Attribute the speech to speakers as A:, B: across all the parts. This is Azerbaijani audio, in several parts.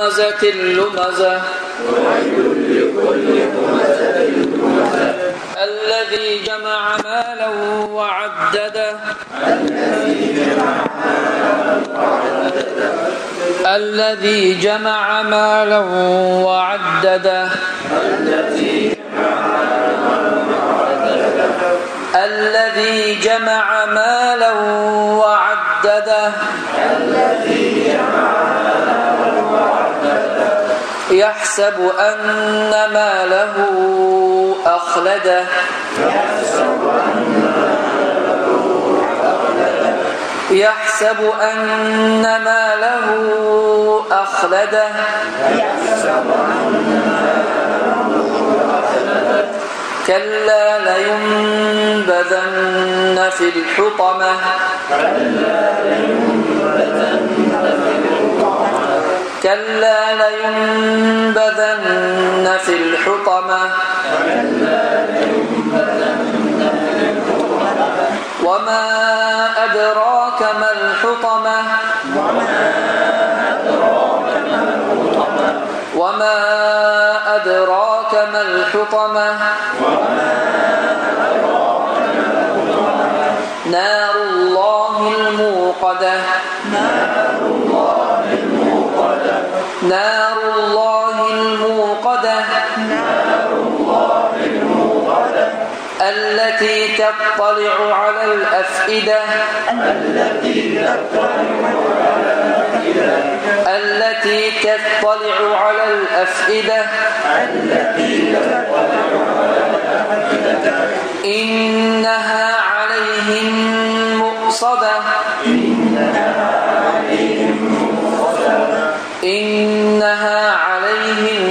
A: همزة لمزة الذي جمع مالا وعدده. الذي جمع مالا وعدده. الذي جمع مالا وعدده. يحسب أن ماله أخلده. يحسب أن ماله أخلده. كلا لينبذن في الحطمة. كلا لينبذن في الحطمة. وما أدراك ما الحطمة. وما أدراك ما الحطمة. نار الله الموقدة. نار الله الموقدة. نار الله الموقدة التي تطلع على الأفئدة. التي تطلع على الأفئدة. التي تطلع على الأفئدة التي تطلع على الأفئدة إنها عليهم مؤصدة. إنها عليهم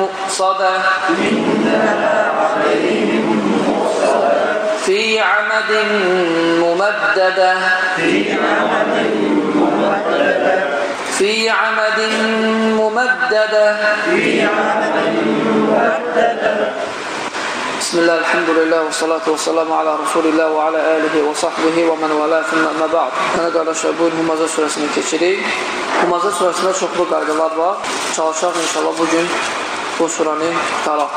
A: مؤصدة. في عمد ممددة. في عمد ممددة. بسم الله الحمد لله والصلاة والسلام على رسول الله وعلى آله وصحبه ومن والاه ثم أما بعد. Mənə qardaşlar, bugün Humaza surəsini keçirik. Humaza surəsində çoxlu qaydalar var. Çalışaq inşallah bugün bu suranı taraq.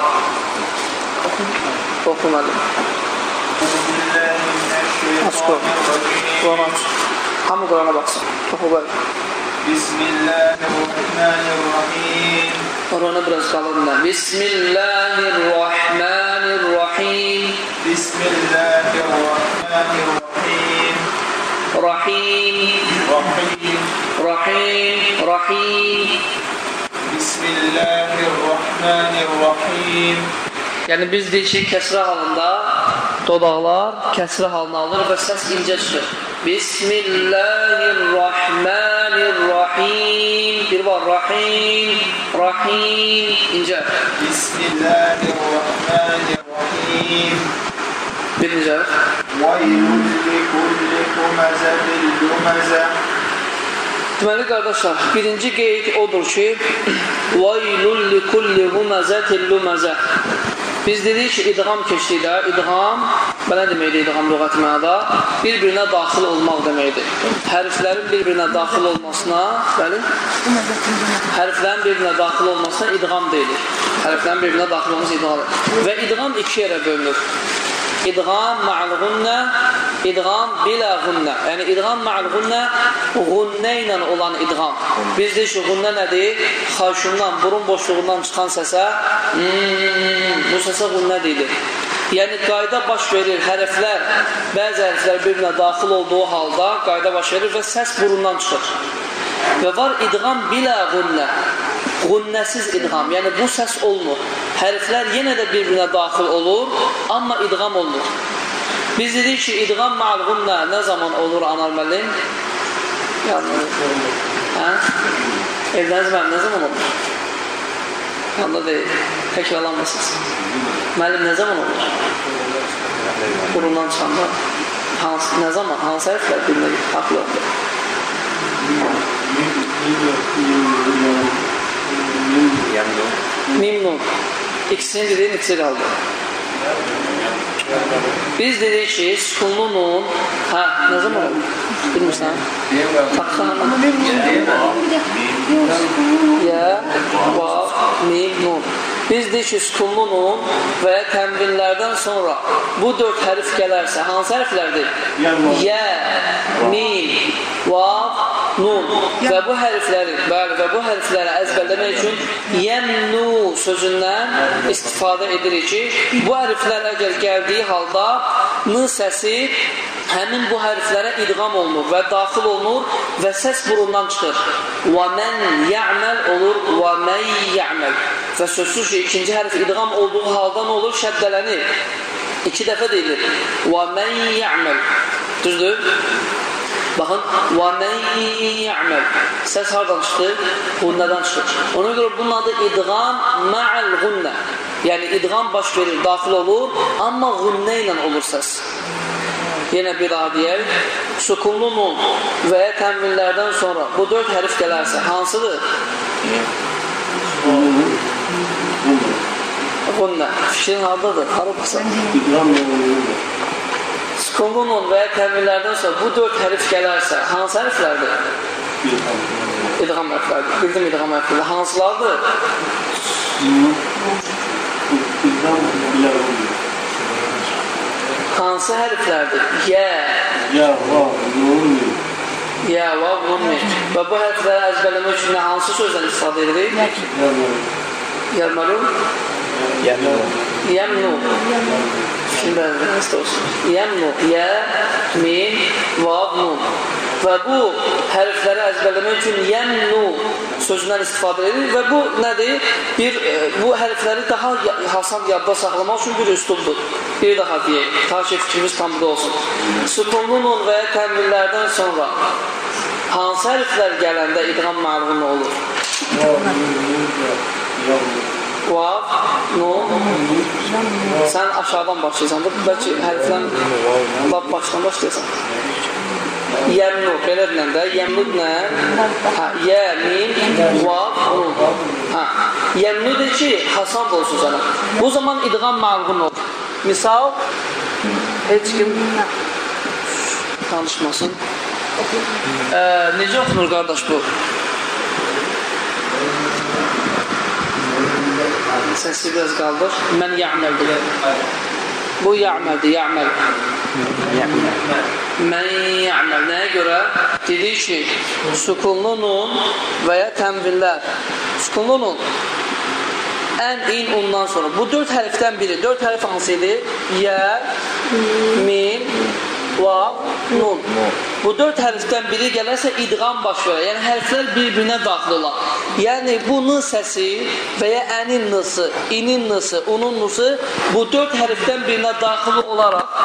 A: Oxu müəllim. Aç Quran. Quran aç. Hamı Qurana baxsın. Oxu bəli.
B: Bismillahirrahmanirrahim.
A: Qurana biraz qalın da. Bismillahirrahmanirrahim.
B: Bismillahirrahmanirrahim.
A: Rahim.
B: Rahim.
A: Rahim. Rahim.
B: Bismillahirrahmanirrahim.
A: Yəni biz deyik ki, kəsrə halında dodaqlar kəsrə halına alır və səs incə çıxır. Bismillahirrahmanirrahim. Bir var, Rahim, Rahim, incə.
B: Bismillahirrahmanirrahim.
A: Bir incə.
B: Vaylun likulli humazatin lumazah.
A: Deməli, qardaşlar, birinci qeyd odur ki, وَيْلُلْ لِكُلِّ هُمَزَةٍ لُمَزَةٍ Biz dedik ki, idğam keçdikdə, idğam, nə deməkdir idğam lüğəti mənada? Bir-birinə daxil olmaq deməkdir. Hərflərin bir-birinə daxil olmasına, bəli, hərflərin bir-birinə daxil olmasına idğam deyilir. Hərflərin bir-birinə daxil olması idğam deyilir. Və idğam iki yerə bölünür. İdğam ma'l-gunnə, idğam bilə gunnə. Yəni, idğam ma'l-gunnə, gunnə ilə olan idğam. Biz deyik ki, gunnə nədir? Xaşundan, burun boşluğundan çıxan səsə, hmm, bu səsə gunnə deyilir. Yəni, qayda baş verir, hərflər, bəzi hərflər bir-birinə daxil olduğu halda qayda baş verir və səs burundan çıxır. Və var idğam bilə gunnə. Qunnəsiz idğam, yəni bu səs olmur. Hərflər yenə də bir-birinə daxil olur, amma idğam olmur. Biz dedik ki, idğam ma'l-qunnə nə zaman olur anar müəllim? Yəni, hə? Evləniz mənim nə zaman olur? Yanda deyil, təkrarlanmasınız. Müəllim nə zaman olur? Burundan çıxanda hansı, nə zaman, hansı hərflər birinə haqlı olur? Memnun. İkisini dediğin ikisi kaldı. Biz dedik ki, sükunlu nun, hə, nə zaman? Bilmirsən?
C: Sıkıntı
A: Ya, vav, mim, nun. Biz deyik ki, sükunlu nun və ya tənvinlərdən sonra bu dörd hərf gələrsə, hansı hərflərdir? Yə, mim, vav, nun. Və bu hərfləri, bəli, və bu hərfləri əzbərləmək üçün yəmnu sözündən istifadə edirik ki, bu hərflər əgər gəldiyi halda n səsi həmin bu hərflərə idğam olunur və daxil olunur və səs burundan çıxır. Və mən ya'məl olur, və mən ya'məl. Və sözsüz ki, ikinci hərf idğam olduğu halda nə olur? Şəddələnir. İki dəfə deyilir. Və mən ya'məl. Düzdür? Baxın, və mən ya'məl. Səs hardan çıxdı? Qunnədən çıxır. Ona görə bunun adı idğam ma'al qunnə. Yəni idğam baş verir, daxil olur, amma qunnə ilə olur səs. Yenə bir daha deyək. Sukunlu nun və ya tənvinlərdən sonra bu dörd hərif gələrsə, hansıdır? Qunnə. Fikrin haradadır? Harabısa? Sukunlu nun və ya tənvinlərdən sonra bu dörd hərif gələrsə, hansı hərflərdir? İdğam hərflərdir. Bildim idğam hərflərdir. Hansılardır? Hansı hərflərdir? Yə,
D: var, ne oluyor?
A: yə, vav, nun. Və bu hərfləri əzbərləmək üçün hansı sözdən istifadə edirik?
D: Ya var.
A: Yəlməlun? Yəmnu. Şimdi nəsə olsun. Yəmnu. Yə, min, vav, nun. Və bu hərfləri əzbərləmək üçün yəmnu sözündən istifadə edilir və bu nədir? Bir, e, bu hərfləri daha hasan yadda saxlamaq üçün bir üslubdur. Bir daha deyək, ta ki fikrimiz tam da olsun. Sükunlu nun və ya tənvillərdən sonra hansı hərflər gələndə idğam məlğun olur? Vav, nun, sən aşağıdan başlayırsan. Bu bəlkə hərfdən lap başdan başlayırsan. Yəmnu, belə deyəndə, yəmnu nə? Hə, yə, min, vav, nun. Hə, yəmnu de ki, hasan da olsun sənə. Bu zaman idğam məlğun olur. Misal, heç kim danışmasın. Ee, necə oxunur qardaş bu? Səsi biraz qaldır. Mən ya'məldir. Bu ya'məldir, ya'məl. Mən ya'məl. Nəyə görə? Dedik ki, sukunlu nun və ya tənvillər. Sukunlu nun ən in ondan sonra. Bu dörd hərfdən biri. Dörd hərf hansı idi? Yə, min, vav, nun. Bu dörd hərfdən biri gələrsə idğam baş verər. Yəni hərflər bir-birinə daxil olar. Yəni bu n səsi və ya ənin n-sı, inin n-sı, unun n-sı bu dörd hərfdən birinə daxil olaraq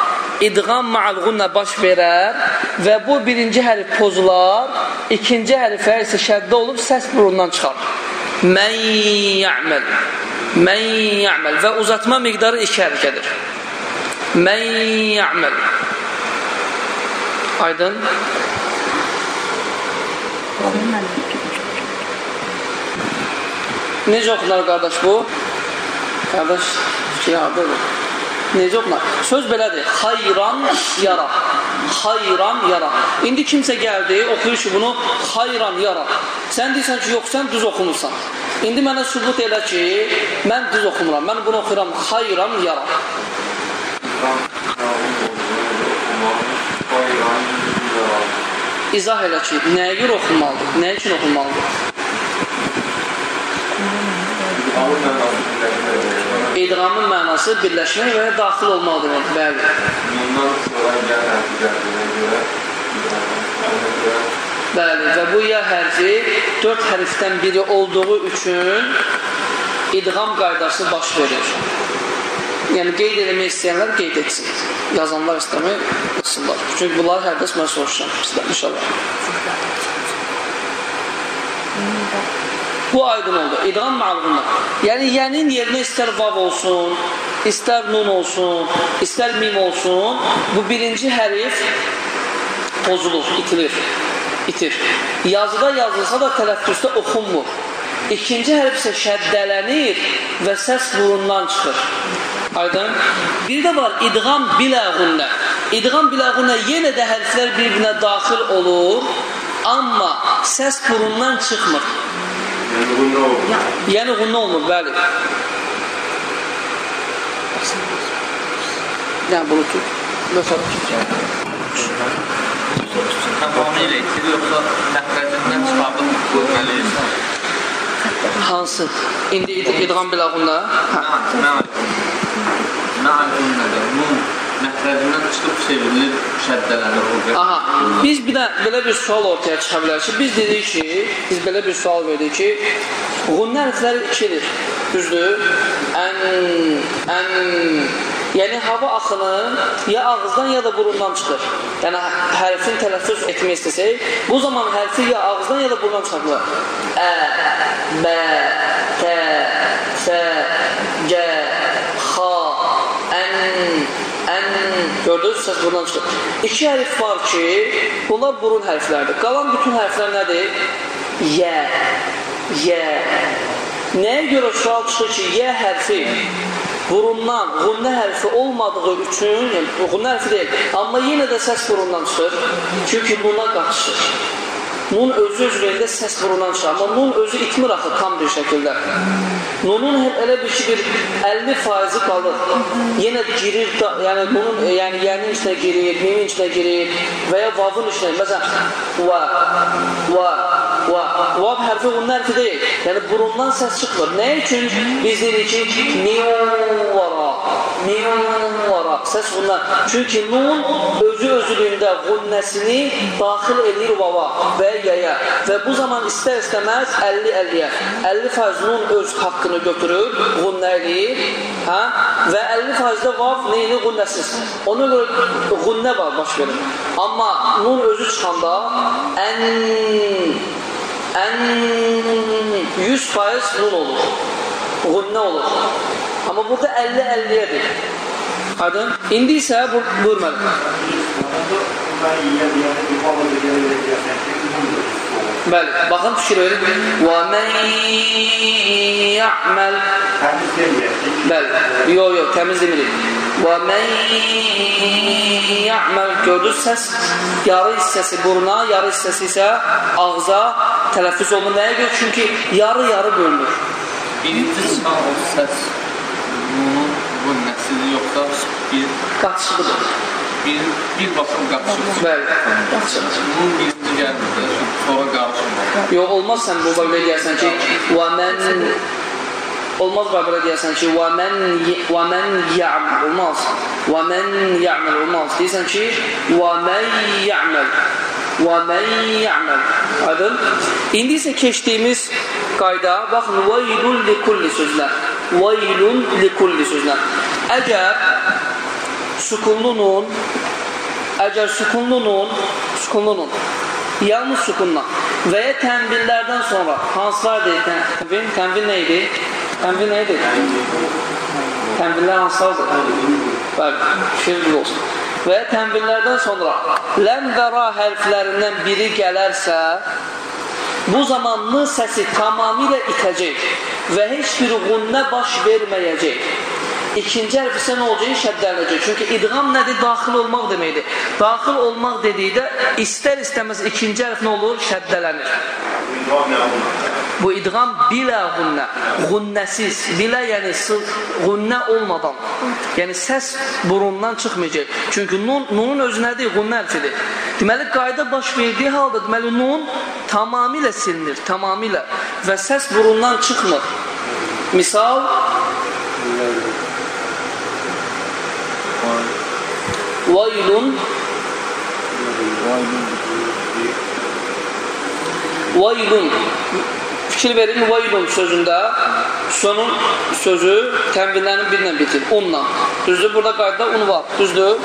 A: idğam ma'alğunla baş verər və bu birinci hərf pozular, ikinci hərfə isə şəddə olub səs burundan çıxar. Mən ya'məl. Mən ya'məl və uzatma miqdarı iki hərəkədir. Mən ya'məl. Aydın? Necə oxunar qardaş bu? Qardaş hardadır? Necə oxunar? Söz belədir. Xayran yara. Xayran yara. İndi kimsə gəldi, oxuyur ki, bunu xayran yara. Sən deyirsən ki, yox, sən düz oxumursan. İndi mənə sübut elə ki, mən düz oxumuram. Mən bunu oxuyuram xayran yara. İzah elə ki, nəyə görə oxunmalıdır? Nə üçün oxunmalıdır? İdğamın mənası birləşmək və ya daxil olmaq demək. Bəli.
B: Bundan sonra gel nəticəsinə görə
A: Bəli, və bu ya hərfi dörd hərfdən biri olduğu üçün idğam qaydası baş verir. Yəni, qeyd eləmək istəyənlər qeyd etsin. Yazanlar istəmək etsinlər. Çünki bunları hər dəs mən soruşacağım sizdən inşallah. Bu aydın oldu. İdğam ma'lumlar. Yəni, yənin yerinə istər vav olsun, istər nun olsun, istər mim olsun, bu birinci hərif pozulur, itilir, itir. Yazıda yazılsa da tələffüzdə oxunmur. İkinci hərf isə şəddələnir və səs burundan çıxır. Aydın. Bir də var idğam biləğunnə. İdğam biləğunnə yenə də hərflər bir-birinə daxil olur, amma səs burundan çıxmır.
B: Yəni bu nə olur?
A: Yəniğunnə olmur, bəli. Yəni bunu tut. Məsələn,
E: Tamamilə itir yoxsa məxrəcindən çıxardıb qoymalıyız?
A: hansı? İndi id idğam biləğunnə. Hə.
E: Mə'lunnədir. Nun məxrəcindən çıxıb çevrilir, şəddələnir o qədər.
A: Aha, biz bir də belə bir sual ortaya çıxa bilər ki, biz dedik ki, biz belə bir sual verdik ki,ğunnə hərfləri ikidir, düzdür? Ən, ən, yəni hava axını ya ağızdan ya da burundan çıxır. Yəni hərfin tələffüz etmək istəsək, bu zaman hərfi ya ağızdan ya da burundan çıxarılır. Ə, bə, tə, sə, cə, xa, ən, ən, gördünüz, səs burundan çıxır. İki hərf var ki, bunlar burun hərflərdir. Qalan bütün hərflər nədir? Yə, yə. Nəyə görə sual çıxır ki, yə hərfi burundan,ğunnə hərfi olmadığı üçün, yəniğunnə hərfi deyil, amma yenə də səs burundan çıxır. Çünki nuna qaçışır. Nun özü özlüyündə səs çıxır. Amma nun özü itmir axı tam bir şəkildə. Nunun elə bir ki, bir 50 faizi qalır. Yenə girir, yəni nunun, yəni yənin içinə girir, mimin içinə girir və ya vavın içinə. Məsələn, va, va, va. Vav hərfi bunun hərfi deyil. Yəni burundan səs çıxmır. Nə üçün? Biz dedik ki, niyon vara, niyon vara. Səs bundan. Çünki nun özü özlüyündə qunnəsini daxil edir vava və yaya. Və bu zaman istər-istəməz 50-50-yə. 50 faiz nun öz haqqını götürür, qunnə eləyir. Hə? Və 50 faizdə vav neyini qunnəsiz. Ona görə qunnə var baş verir. Amma nun özü çıxanda ən ən 100 faiz nun olur. Qunnə olur. Amma burada 50-50-yədir. Aydın? İndi isə bu, buyur mənim. Bəli, baxın fikir verin. Və mən ya'məl Bəli, yox, yox, təmiz demirik. Mən ya'məl gördünüz səs yarı hissəsi buruna, yarı hissəsi isə ağza tələffüz olunur. Nəyə görə? Çünki yarı-yarı bölünür.
E: Birinci çıxan o səs nunun bu nəsili yoxsa bir,
A: Qaçışıdır.
E: bir, bir basım qaçışır.
A: Bəli, qaçışıdır.
E: Nun birinci gəlmir, sonra qarışmır.
A: Yox, olmaz sən bu belə deyərsən ki, mən olmaz və belə deyərsən ki, və mən və mən ya'mal olmaz. Və mən ya'mal olmaz. Deyirsən ki, və mən ya'mal. Və mən ya'mal. Aydın? İndi isə keçdiyimiz qayda, baxın, veylun li kulli sözlər. Veylun li kulli sözlər. Əgər sukunlu nun, əgər sukunlu nun, sukunlu nun, yalnız sukunla və ya tənvillərdən sonra hansılar deyil? Tənvil, tənvil nə idi? Tənvil nə idi? Tənvillər hansılardır? Bəli, şirqli olsun. Və ya tənvillərdən sonra ləm və ra hərflərindən biri gələrsə, bu zaman n səsi tamamilə itəcək və heç bir qunnə baş verməyəcək. İkinci hərf isə nə olacaq? Şəddələnəcək. Çünki idğam nədir? Daxil olmaq deməkdir. Daxil olmaq dedikdə istər-istəməz ikinci hərf nə olur? Şəddələnir. Bu idğam bilə qunnə, qunnəsiz, bilə yəni qunnə olmadan, yəni səs burundan çıxmayacaq. Çünki nun, nunun özü nədir? Qunnə hərfidir. Deməli, qayda baş verdiyi halda, deməli, nun tamamilə silinir, tamamilə və səs burundan çıxmır. Misal, Vaylun Vaylun Fikir verin vaylun sözündə sonun sözü tənvillərin birlə bitir, unla. Düzdür? Burada qayda un var, düzdür?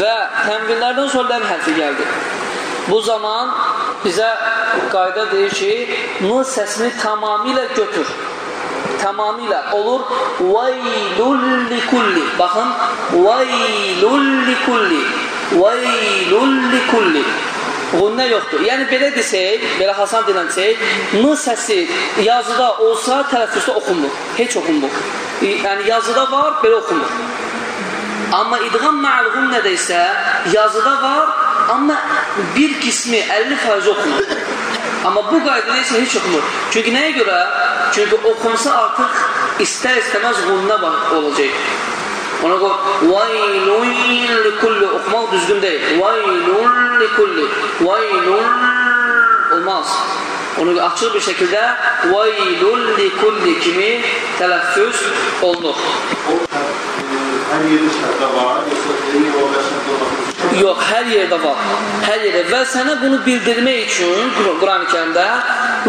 A: Və tənvillərdən sonra ləm hərfi gəldi. Bu zaman bizə qayda deyir ki, nun səsini tamamilə götür tamamilə olur vaylul likulli. Baxın, vaylul likulli. Vaylul likulli. Qunnə yoxdur. Yəni belə desək, belə Hasan dilən desək, m səsi yazıda olsa tələffüzdə oxunmur. Heç oxunmur. Yəni yazıda var, belə oxunmur. Amma idğam ma'lğum nədə isə yazıda var, amma bir qismi 50% oxunur. Amma bu qaydada isə heç oxunmur. Çünki nəyə görə? Çünki oxunsa artıq istər-istəməz qunnə olacaq. Ona qoy, vaylun likulli oxumaq düzgün deyil. Vaylun likulli, vaylun olmaz. Onu açıq bir şəkildə vaylun likulli kimi tələffüz olunur.
B: O her yeri şartta var. Yoksa emin orada şartta bakıyorsun.
A: Yox, hər yerdə var. Hər yerdə. Və sənə bunu bildirmək üçün Quran-ı Kərimdə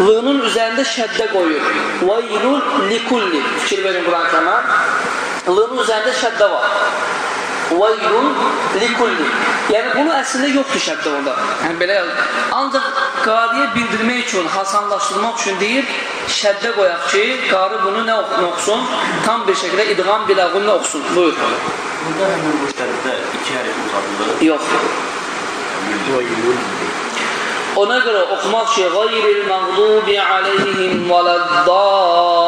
A: l-nın üzərində şəddə qoyur. Vaylun likulli. Fikir verin Quran-ı Kərimə. L-nın üzərində şəddə var. Vaylun likulli. Yəni bunu əslində yoxdur şəddə orada. Yəni belə ancaq qariyə bildirmək üçün, hasanlaşdırmaq üçün deyir, şəddə qoyaq ki, qari bunu nə oxusun? Tam bir şəkildə idğam biləğunla oxusun. Buyur.
F: Burada hemen bu şərtdə iki hərəkət uzadılır.
A: Yox. Ona görə oxumaq ki, qayril məğdubi aleyhim vələddallin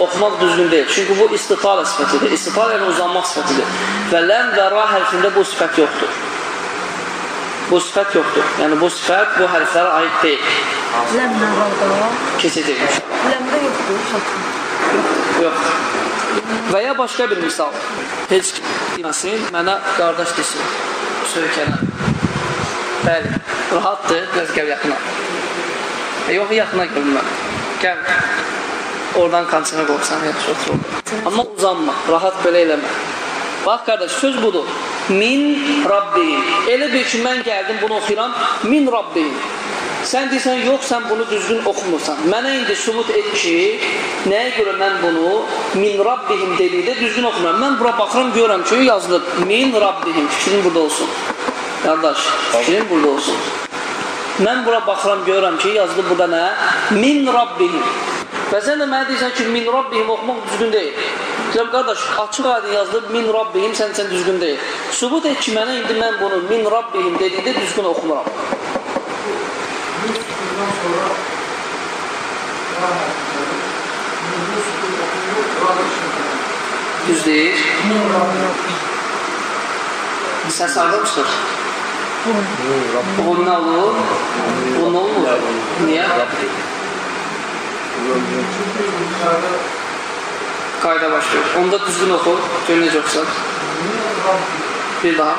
A: oxumaq düzgün deyil. Çünki bu istifala sifətidir. İstifala yəni uzanmaq sifətidir. Və ləm və ra hərfində bu sifət yoxdur. Bu sifət yoxdur. Yəni bu sifət bu hərflərə aid deyil.
C: Ləmlə qaldı.
A: Keçəcək inşallah.
C: Ləmdə yoxdur, çatın.
A: Yox. Və ya başqa bir misal. Heç deməsin, mənə qardaş desin. Söykənə. Bəli, rahatdır, biraz gəl yaxına. E, yox, yaxına gəl mən. Gəl. Oradan kançına qoysan, yaxşı otur orada. Amma uzanma, rahat belə eləmə. Bax qardaş, söz budur. Min Rabbihim. Elə bir ki, mən gəldim, bunu oxuyuram. Min Rabbihim. Sən deyirsən, yox, sən bunu düzgün oxumursan. Mənə indi sübut et ki, nəyə görə mən bunu min Rabbihim dedikdə düzgün oxumuram. Mən bura baxıram, görürəm ki, yazılıb min Rabbihim. Fikrin burada olsun. Qardaş, fikrin burada olsun. Mən bura baxıram, görürəm ki, yazılıb burada nə? Min Rabbihim. Və sən də mənə deyirsən ki, min Rabbihim oxumaq düzgün deyil. Deyirəm, qardaş, açıq aydın yazılıb min Rabbihim, sən sən düzgün deyil. Sübut et ki, mənə indi mən bunu min Rabbihim dedikdə düzgün oxumuram. Düz deyir. Səs alırmışdır. Bu nə olur? Bu nə olur? Niyə? Qayda başlıyor. Onda düzgün oxu. Gör necə oxusan. Bir daha.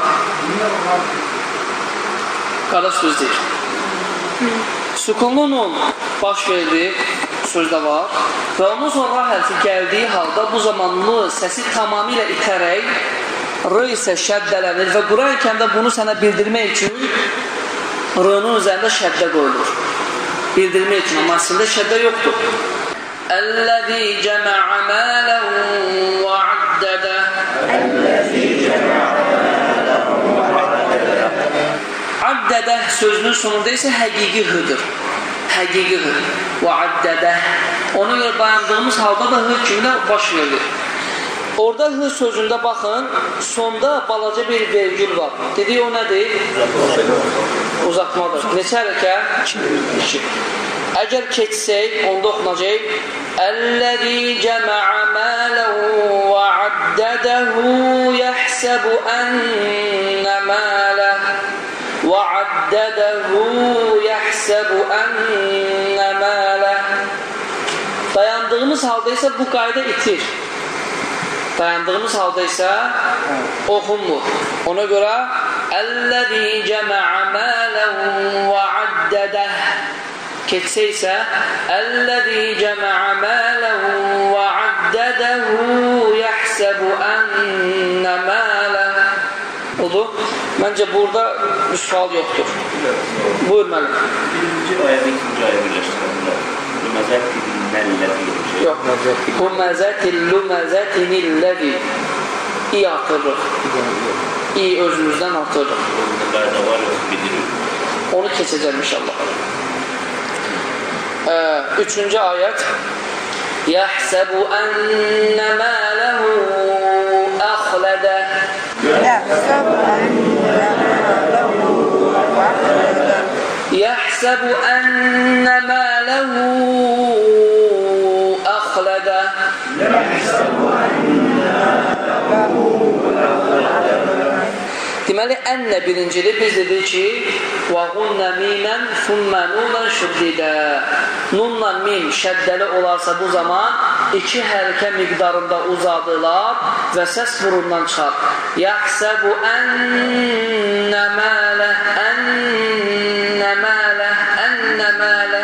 A: Qardaş düz deyir. Sukununun baş verdiyi sözdə var və ondan sonra ra hərfi gəldiyi halda bu zaman m səsi tamamilə itərək r isə şəddələnir və Quran-ı bunu sənə bildirmək üçün r-nın üzərində şəddə qoyulur. Bildirmək üçün, amma əslində şəddə yoxdur. Əl-ləzi cəmə'ə mələn və addədə Addədə sözünün sonunda isə həqiqi hıdır. Həqiqi hı. Və addədə. Ona görə dayandığımız halda da hı kimi də baş verir. Orada hı sözündə baxın, sonda balaca bir vergül var. Dedik o nədir? uzatmadır. Neçə hərəkət? 2. Əgər keçsək, onda oxunacaq. Əlləzi cəma'a maləhu və addədəhu yəhsəbu ənnə maləh və addədəhu yəhsəbu ənnə maləh Dayandığımız halda isə bu qayda itir. Dayandığımız halda isə oxunmur. Ona görə Əl-ləzi cəmə'ə mələhu və addədah Keçsə isə Əl-ləzi cəmə'ə mələhu və addədəhu yəhsəbu ənnə mələh Odur. Məncə burada bir sual yoxdur. Buyur müəllim.
F: Birinci ayədə ikinci ayə birləşdirənlər. Məzət nəllədi deyəcək.
A: Yox. Bu məzətil luməzətinilləzi i artırır. i özümüzdən artırır.
F: Onda qayda var, yox, bilirik.
A: Onu keçəcəm inşallah. Ee, üçüncü ayət Yəhsəbu ənnə mələhu əx əxlədə
C: يحسب أن له أخلده
A: يحسب أن ماله أخلده Deməli, ənlə birincili biz dedik ki, vəğunnə minən thumma nunən şiddidə. Nunla min şəddəli olarsa bu zaman iki hərəkə miqdarında uzadılar və səs burundan çıxar. Yəxsəbu ənnə mələ, ənnə mələ, ənnə mələ.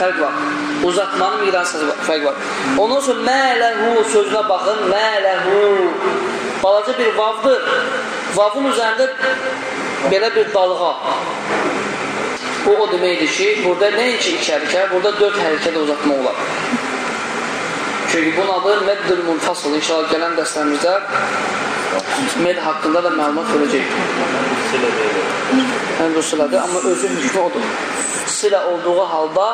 A: Fərq var. Uzatmanın miqdarı səsi var. Fərq var. Ondan sonra mələhu sözünə baxın. Mələhu. Balaca bir vavdır. Vavın üzərində belə bir dalğa. Bu o deməkdir ki, burada nəinki iki hərəkə, burada dörd hərəkə də uzatma olar. Çünki bunun adı meddül munfasıl. İnşallah gələn dərslərimizdə med haqqında da məlumat verəcək. Həm silədir, amma özü hükmü odur. Silə olduğu halda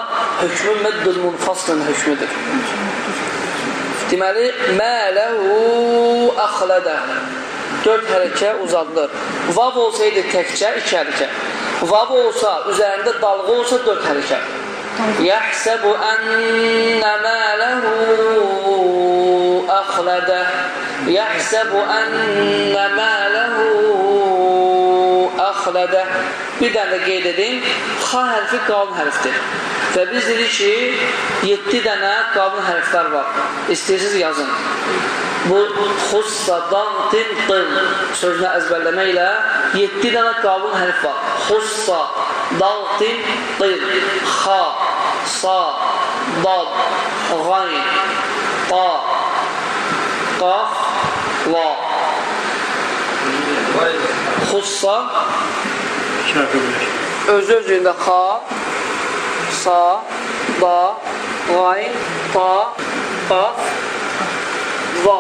A: hökmü meddül munfaslın hökmüdür. Deməli, mələhu əxlədə dörd hərəkə uzadılır. Vav olsaydı təkcə iki hərəkə. Vav olsa, üzərində dalğa olsa dörd hərəkə. Yəhsəbu ənnə mələhu əxlədə Yəhsəbu ənnə mələhu əxlədə Bir dənə də qeyd edin, xa hərfi qalın hərfdir. Və biz dedik ki, 7 dənə qalın hərflər var. İstəyirsiniz yazın. Bu xussadan tintin sözünü əzbərləməklə 7 dənə qalın hərf var. Xussa, dal, tin, tin, xa, sa, dad, qayn, qa, qaf, va. Xussa özü özündə xa, sa, da, qayn, ta, qaf, va.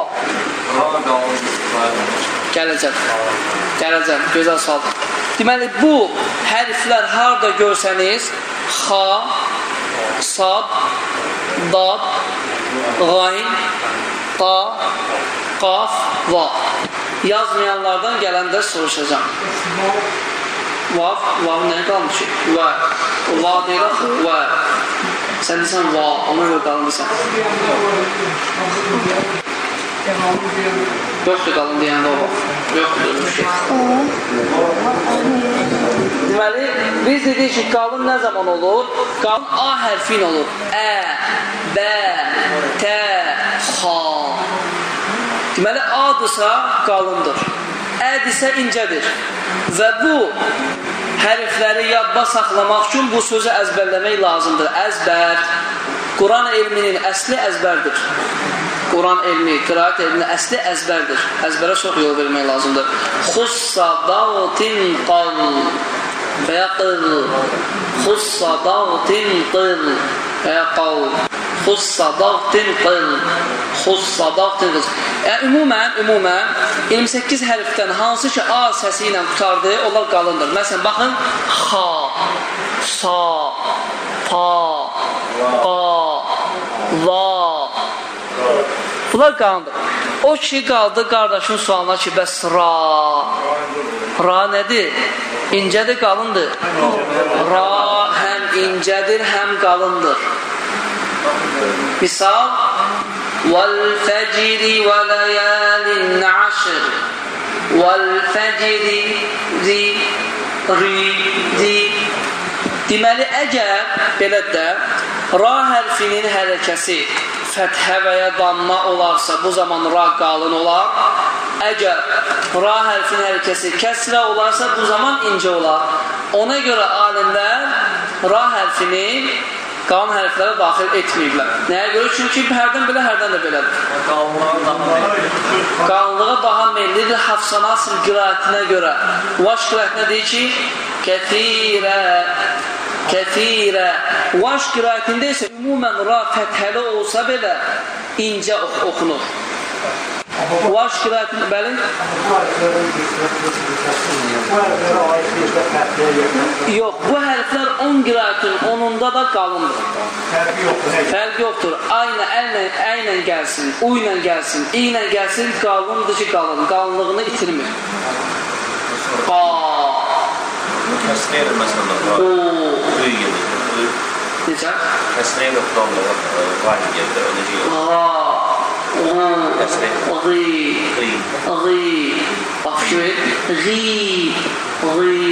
A: Gələcəm. Gələcəm. Gözəl sual. Deməli, bu hərflər harada görsəniz, xa, sad, dad, qayn, ta, qaf, va. Yazmayanlardan gələndə soruşacağam. Vav, vav nə qalmış? Va. Va deyil va. Sən desən va, ona görə qalmışsan. Yoxdur qalın deyəndə o vaxt. Yoxdur bir şey. Deməli, biz dedik ki, qalın nə zaman olur? Qalın A hərfi ilə olur. Ə, bə, tə, xa. Deməli, A-dırsa qalındır. Ədirsə incədir. Və bu hərfləri yadda saxlamaq üçün bu sözü əzbərləmək lazımdır. Əzbər. Quran elminin əsli əzbərdir. Quran elmi, qiraat elminin əsli əzbərdir. Əzbərə çox yol vermək lazımdır. Xussa dağtin qal və ya qıl. Xussa dağtin qıl və ya qal. Xussa dağtin qıl. Xussa dağtin qıl. Yəni, ümumən, ümumən 28 hərfdən hansı ki A səsi ilə qutardı, onlar qalındır. Məsələn, baxın, xa, sa, pa, qa, va, Bunlar qalındır. O kişi qaldı qardaşın sualına ki, bəs ra. Ra nədir? İncədir, qalındır. Ra həm incədir, həm qalındır. Misal, وَالْفَجِرِ وَلَيَالٍ عَشْرٍ وَالْفَجِرِ ri, ri, ri. Deməli, əgər belə də ra hərfinin hərəkəsi fəthə və ya damma olarsa, bu zaman ra qalın olar. Əgər ra hərfinin hərəkəsi kəsrə olarsa, bu zaman incə olar. Ona görə alimlər ra hərfini qalın hərflərə daxil etməyiblər. Nəyə görə? Çünki hərdən belə, hərdən də belədir. Qalınlığa daha meyillidir Hafsan Asr qirayətinə görə. Vaş qirayətinə deyir ki, kəthirə kəthirə. Vaş qirayətində isə ümumən ra fəthəli olsa belə incə ox oxunur. Vaş qirayətin, bəli? Yox, bu hərflər 10 qirayətin 10-unda da qalındır. Fərq yoxdur. Aynə, əllə, əylə gəlsin, u ilə gəlsin, i ilə gəlsin, qalındır ki, qalın. Qalınlığını itirmir. Qa,
F: Kəsnəylə məsələn,
A: u,
F: uy gedir.
A: necə?
F: Kəsnəylə tutanla var gedir, o necə yox.
A: Qa, u, ği,
F: Qri.
A: ği,